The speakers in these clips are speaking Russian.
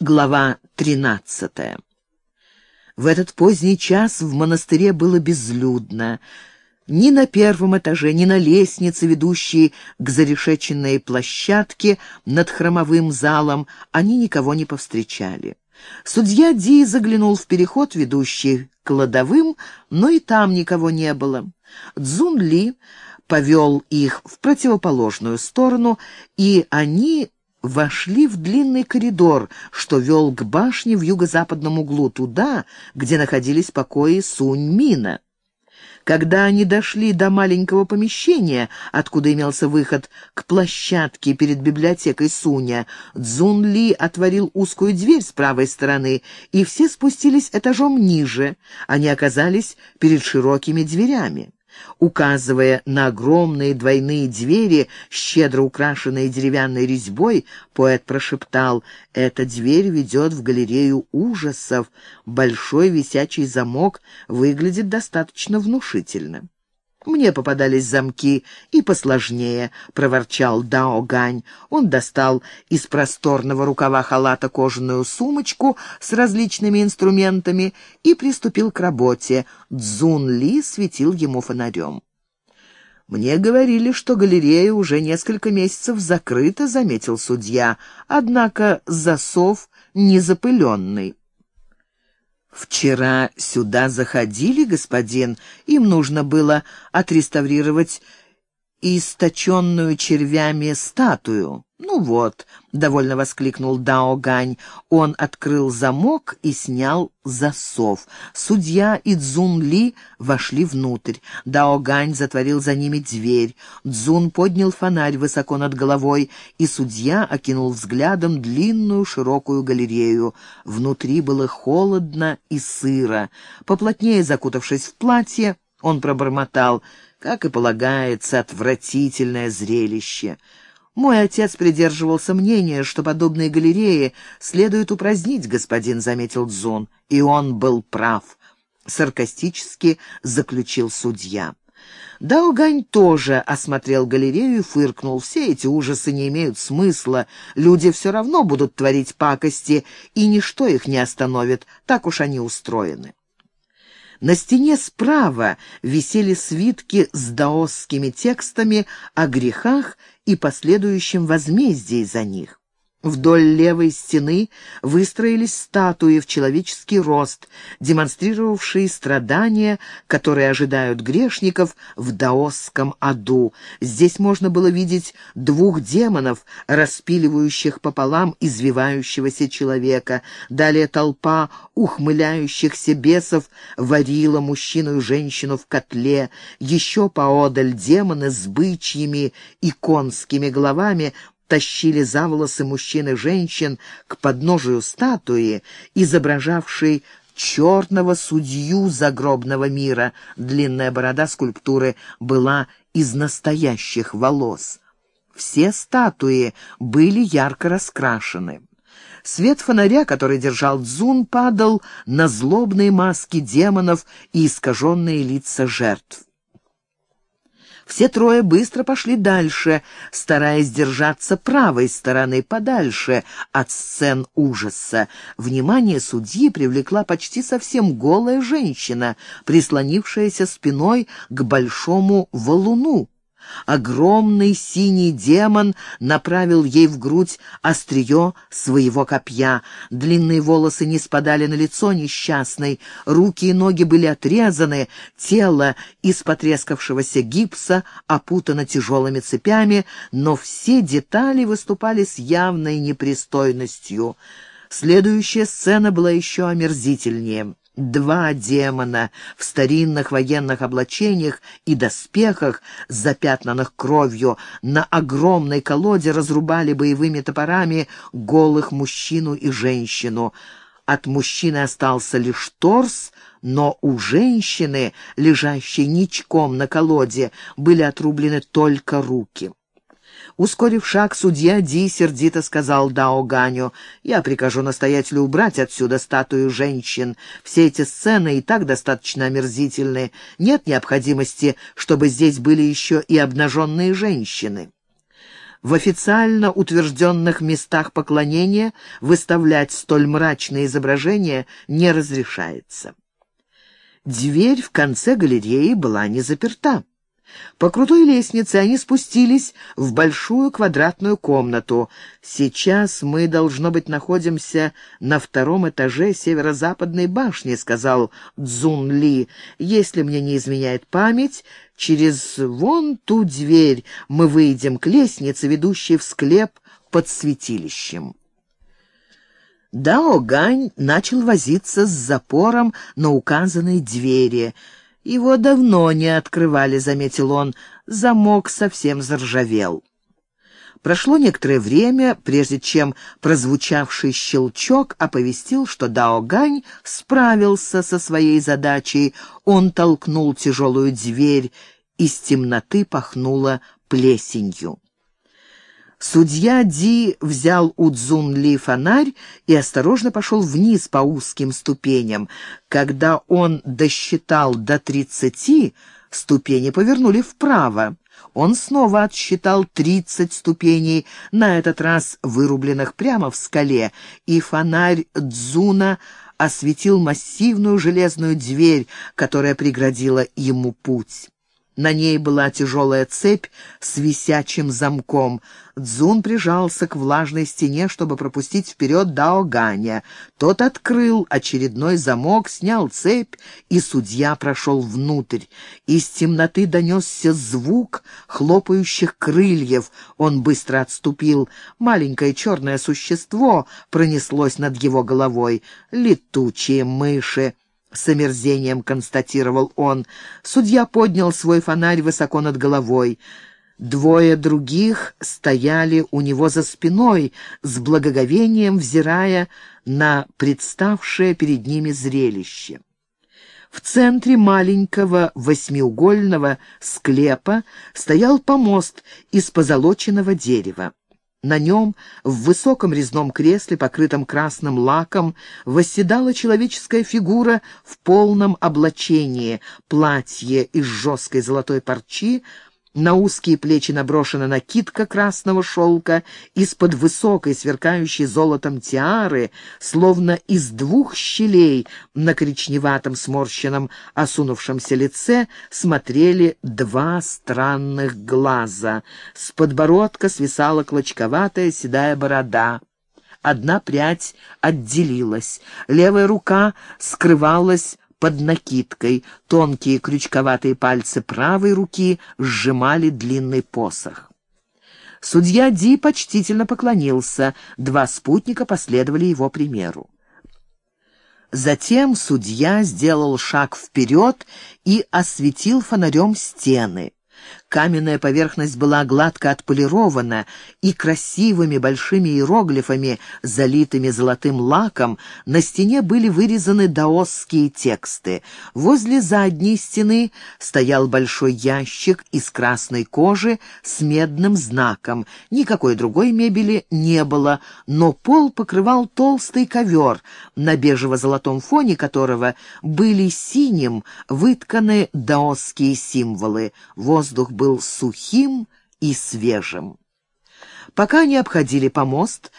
Глава 13. В этот поздний час в монастыре было безлюдно. Ни на первом этаже, ни на лестнице, ведущей к зарешеченной площадке над хромовым залом, они никого не повстречали. Судья Ди заглянул в переход, ведущий к кладовым, но и там никого не было. Цзун Ли повел их в противоположную сторону, и они вошли в длинный коридор, что вел к башне в юго-западном углу, туда, где находились покои Сунь-Мина. Когда они дошли до маленького помещения, откуда имелся выход к площадке перед библиотекой Суня, Цзун Ли отворил узкую дверь с правой стороны, и все спустились этажом ниже. Они оказались перед широкими дверями. Указывая на огромные двойные двери, щедро украшенные деревянной резьбой, поэт прошептал «Эта дверь ведет в галерею ужасов. Большой висячий замок выглядит достаточно внушительно». «Мне попадались замки и посложнее», — проворчал Дао Гань. Он достал из просторного рукава халата кожаную сумочку с различными инструментами и приступил к работе. Цзун Ли светил ему фонарем. «Мне говорили, что галерея уже несколько месяцев закрыта», — заметил судья, «однако засов не запыленный». «Вчера сюда заходили, господин, им нужно было отреставрировать источенную червями статую». «Ну вот», — довольно воскликнул Дао Гань. Он открыл замок и снял засов. Судья и Цзун Ли вошли внутрь. Дао Гань затворил за ними дверь. Цзун поднял фонарь высоко над головой, и судья окинул взглядом длинную широкую галерею. Внутри было холодно и сыро. Поплотнее закутавшись в платье, он пробормотал, как и полагается, отвратительное зрелище. Мой отец придерживался мнения, что подобные галереи следует упразднить, господин, — заметил Дзун. И он был прав. Саркастически заключил судья. Даогань тоже осмотрел галерею и фыркнул. Все эти ужасы не имеют смысла. Люди все равно будут творить пакости, и ничто их не остановит. Так уж они устроены. На стене справа висели свитки с даосскими текстами о грехах и последующем возмездии за них. Вдоль левой стены выстроились статуи в человеческий рост, демонстрировавшие страдания, которые ожидают грешников в даосском аду. Здесь можно было видеть двух демонов, распиливающих пополам извивающегося человека. Далее толпа ухмыляющихся бесов варила мужчину и женщину в котле. Еще поодаль демоны с бычьими и конскими головами тащили за волосы мужчин и женщин к подножию статуи, изображавшей черного судью загробного мира. Длинная борода скульптуры была из настоящих волос. Все статуи были ярко раскрашены. Свет фонаря, который держал Дзун, падал на злобные маски демонов и искаженные лица жертв. Все трое быстро пошли дальше, стараясь держаться правой стороны, подальше от сцен ужаса. Внимание судьи привлекла почти совсем голая женщина, прислонившаяся спиной к большому валуну. Огромный синий демон направил ей в грудь острие своего копья. Длинные волосы не спадали на лицо несчастной, руки и ноги были отрезаны, тело из потрескавшегося гипса опутано тяжелыми цепями, но все детали выступали с явной непристойностью. Следующая сцена была еще омерзительнее. Два демона в старинных военных облачениях и доспехах, запятнанных кровью, на огромной колоде разрубали боевыми топорами голых мужчину и женщину. От мужчины остался лишь торс, но у женщины, лежащей ничком на колоде, были отрублены только руки. Ускорив шаг, судья Ди сердито сказал Дао Ганю, «Я прикажу настоятелю убрать отсюда статую женщин. Все эти сцены и так достаточно омерзительны. Нет необходимости, чтобы здесь были еще и обнаженные женщины». в официально утвержденных местах поклонения выставлять столь мрачные изображения не разрешается. Дверь в конце галереи была не заперта. По крутой лестнице они спустились в большую квадратную комнату. «Сейчас мы, должно быть, находимся на втором этаже северо-западной башни», — сказал Цзун Ли. «Если мне не изменяет память, через вон ту дверь мы выйдем к лестнице, ведущей в склеп под святилищем». Дао Гань начал возиться с запором на указанной двери — «Его давно не открывали», — заметил он. Замок совсем заржавел. Прошло некоторое время, прежде чем прозвучавший щелчок оповестил, что Дао Гань справился со своей задачей. Он толкнул тяжелую дверь, из темноты пахнуло плесенью. Судья Ди взял у Цзун Ли фонарь и осторожно пошел вниз по узким ступеням. Когда он досчитал до тридцати, ступени повернули вправо. Он снова отсчитал тридцать ступеней, на этот раз вырубленных прямо в скале, и фонарь Дзуна осветил массивную железную дверь, которая преградила ему путь. На ней была тяжелая цепь с висячим замком. Дзун прижался к влажной стене, чтобы пропустить вперед Дао Ганя. Тот открыл очередной замок, снял цепь, и судья прошел внутрь. Из темноты донесся звук хлопающих крыльев. Он быстро отступил. Маленькое черное существо пронеслось над его головой. Летучие мыши. С омерзением констатировал он. Судья поднял свой фонарь высоко над головой. Двое других стояли у него за спиной, с благоговением взирая на представшее перед ними зрелище. В центре маленького восьмиугольного склепа стоял помост из позолоченного дерева. На нем, в высоком резном кресле, покрытом красным лаком, восседала человеческая фигура в полном облачении, платье из жесткой золотой парчи, на узкие плечи наброшена накидка красного шелка, из-под высокой, сверкающей золотом тиары, словно из двух щелей на коричневатом сморщенном осунувшемся лице смотрели два странных глаза. С подбородка свисала клочковатая седая борода. Одна прядь отделилась, левая рука скрывалась под накидкой. Тонкие крючковатые пальцы правой руки сжимали длинный посох. Судья Ди почтительно поклонился, два спутника последовали его примеру. Затем судья сделал шаг вперед и осветил фонарем стены. Каменная поверхность была гладко отполирована, и красивыми большими иероглифами, залитыми золотым лаком, на стене были вырезаны даосские тексты. Возле задней стены стоял большой ящик из красной кожи с медным знаком. Никакой другой мебели не было, но пол покрывал толстый ковер, на бежево-золотом фоне которого были синим вытканы даосские символы. Воздух был сухим и свежим. Пока они обходили помост,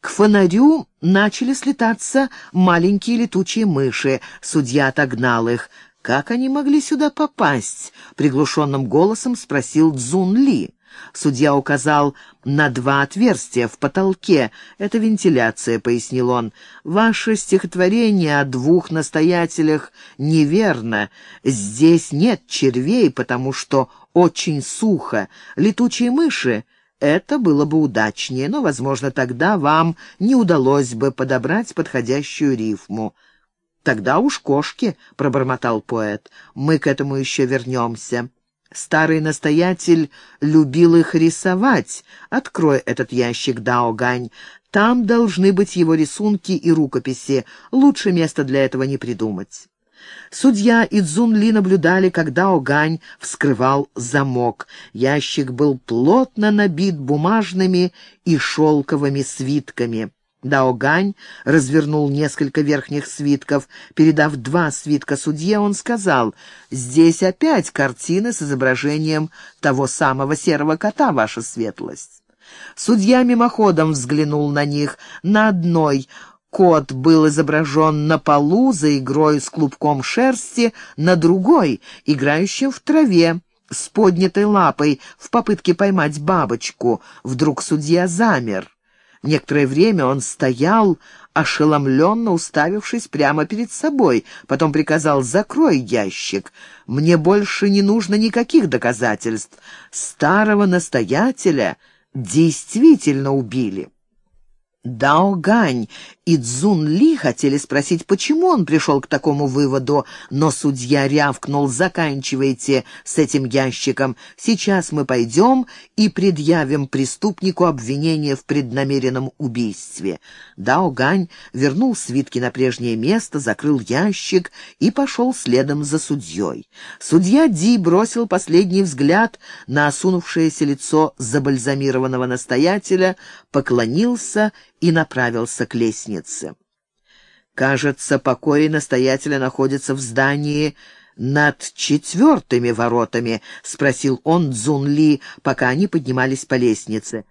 к фонарю начали слетаться маленькие летучие мыши. Судья отогнал их. «Как они могли сюда попасть?» — приглушенным голосом спросил Цзун Ли. Судья указал на два отверстия в потолке. «Это вентиляция», — пояснил он. «Ваше стихотворение о двух настоятелях неверно. Здесь нет червей, потому что очень сухо. Летучие мыши — это было бы удачнее, но, возможно, тогда вам не удалось бы подобрать подходящую рифму». «Тогда уж кошки», — пробормотал поэт. «Мы к этому еще вернемся». Старый настоятель любил их рисовать. Открой этот ящик, Даогань. Там должны быть его рисунки и рукописи. Лучше места для этого не придумать. Судья и Цзун Ли наблюдали, как Дао вскрывал замок. Ящик был плотно набит бумажными и шелковыми свитками. Даогань развернул несколько верхних свитков. Передав два свитка судье, он сказал, «Здесь опять картины с изображением того самого серого кота, ваша светлость». Судья мимоходом взглянул на них. На одной кот был изображен на полу за игрой с клубком шерсти, на другой — играющим в траве с поднятой лапой в попытке поймать бабочку. Вдруг судья замер. Некоторое время он стоял, ошеломленно уставившись прямо перед собой. Потом приказал «Закрой ящик. Мне больше не нужно никаких доказательств. Старого настоятеля действительно убили». Дао Гань и Цзун Ли хотели спросить, почему он пришел к такому выводу, но судья рявкнул «Заканчивайте с этим ящиком. Сейчас мы пойдем и предъявим преступнику обвинение в преднамеренном убийстве». Дао Гань вернул свитки на прежнее место, закрыл ящик и пошел следом за судьей. Судья Ди бросил последний взгляд на осунувшееся лицо забальзамированного настоятеля, поклонился и направился к лестнице. Кажется, покои настоятеля находятся в здании над четвертыми воротами, — спросил он Цзун Ли, пока они поднимались по лестнице.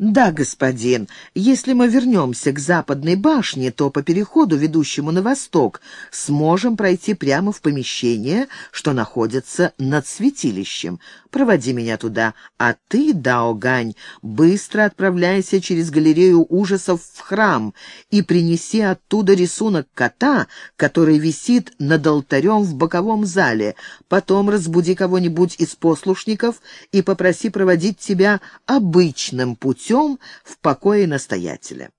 «Да, господин. Если мы вернемся к западной башне, то по переходу, ведущему на восток, сможем пройти прямо в помещение, что находится над святилищем. Проводи меня туда, а ты, Дао Гань, быстро отправляйся через галерею ужасов в храм и принеси оттуда рисунок кота, который висит над алтарем в боковом зале. Потом разбуди кого-нибудь из послушников и попроси проводить тебя обычным путем в покое настоятеля.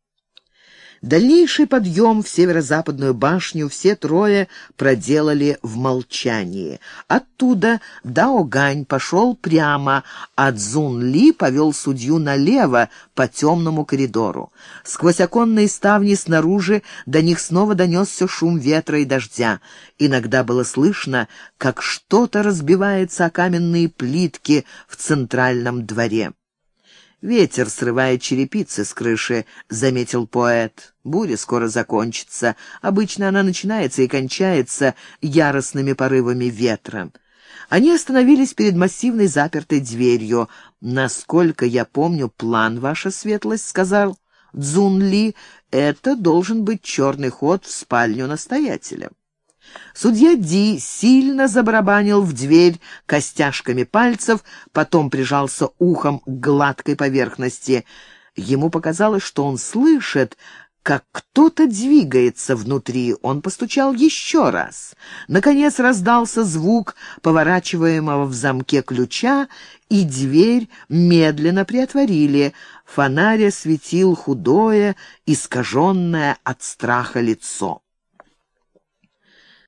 Дальнейший подъем в северо-западную башню все трое проделали в молчании. Оттуда Дао Гань пошел прямо, а Цзун Ли повел судью налево по темному коридору. Сквозь оконные ставни снаружи до них снова донесся шум ветра и дождя. Иногда было слышно, как что-то разбивается о каменные плитки в центральном дворе. «Ветер срывает черепицы с крыши», — заметил поэт. «Буря скоро закончится. Обычно она начинается и кончается яростными порывами ветра». Они остановились перед массивной запертой дверью. «Насколько я помню план, ваша светлость», — сказал Цзун Ли, — «это должен быть черный ход в спальню настоятеля». Судья Ди сильно забарабанил в дверь костяшками пальцев, потом прижался ухом к гладкой поверхности. Ему показалось, что он слышит, как кто-то двигается внутри. Он постучал еще раз. Наконец раздался звук поворачиваемого в замке ключа, и дверь медленно приотворили. Фонарь осветил худое, искаженное от страха лицо.